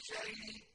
شيء